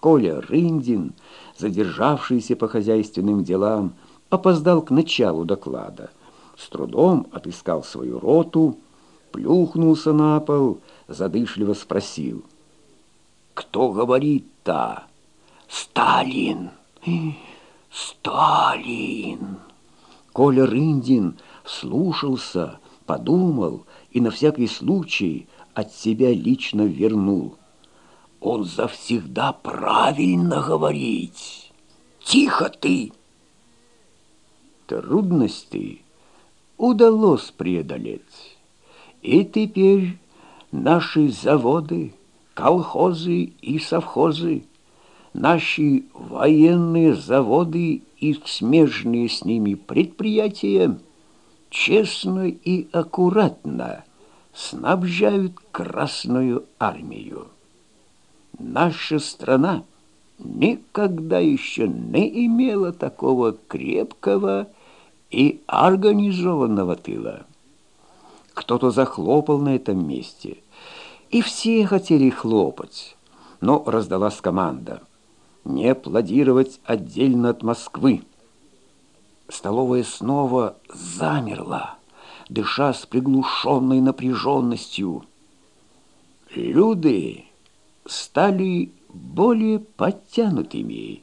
Коля Рындин, задержавшийся по хозяйственным делам, опоздал к началу доклада. С трудом отыскал свою роту, плюхнулся на пол, задышливо спросил. «Кто говорит-то?» «Сталин! Сталин!» Коля Рындин слушался, подумал и на всякий случай от себя лично вернул. Он завсегда правильно говорить. Тихо ты! Трудности удалось преодолеть. И теперь наши заводы, колхозы и совхозы, наши военные заводы и смежные с ними предприятия честно и аккуратно снабжают Красную Армию. Наша страна никогда еще не имела такого крепкого и организованного тыла. Кто-то захлопал на этом месте, и все хотели хлопать, но раздалась команда не аплодировать отдельно от Москвы. Столовая снова замерла, дыша с приглушенной напряженностью. Люди стали более подтянутыми,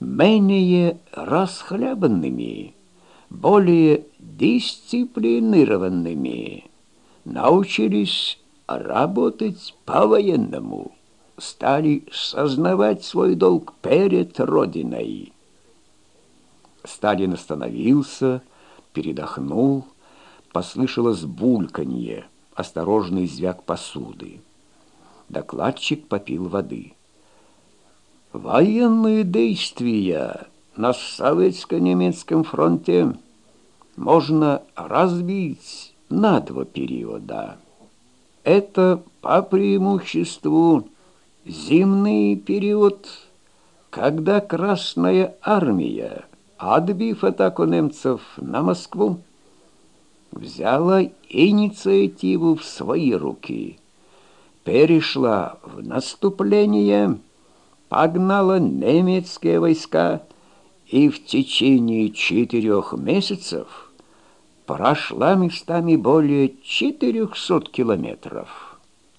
менее расхлябанными, более дисциплинированными, научились работать по-военному, стали сознавать свой долг перед Родиной. Сталин остановился, передохнул, послышалось бульканье, осторожный звяк посуды. Докладчик попил воды. Военные действия на советско-немецком фронте можно разбить на два периода. Это по преимуществу зимний период, когда Красная Армия, отбив атаку немцев на Москву, взяла инициативу в свои руки – перешла в наступление, погнала немецкие войска и в течение четырех месяцев прошла местами более 400 километров.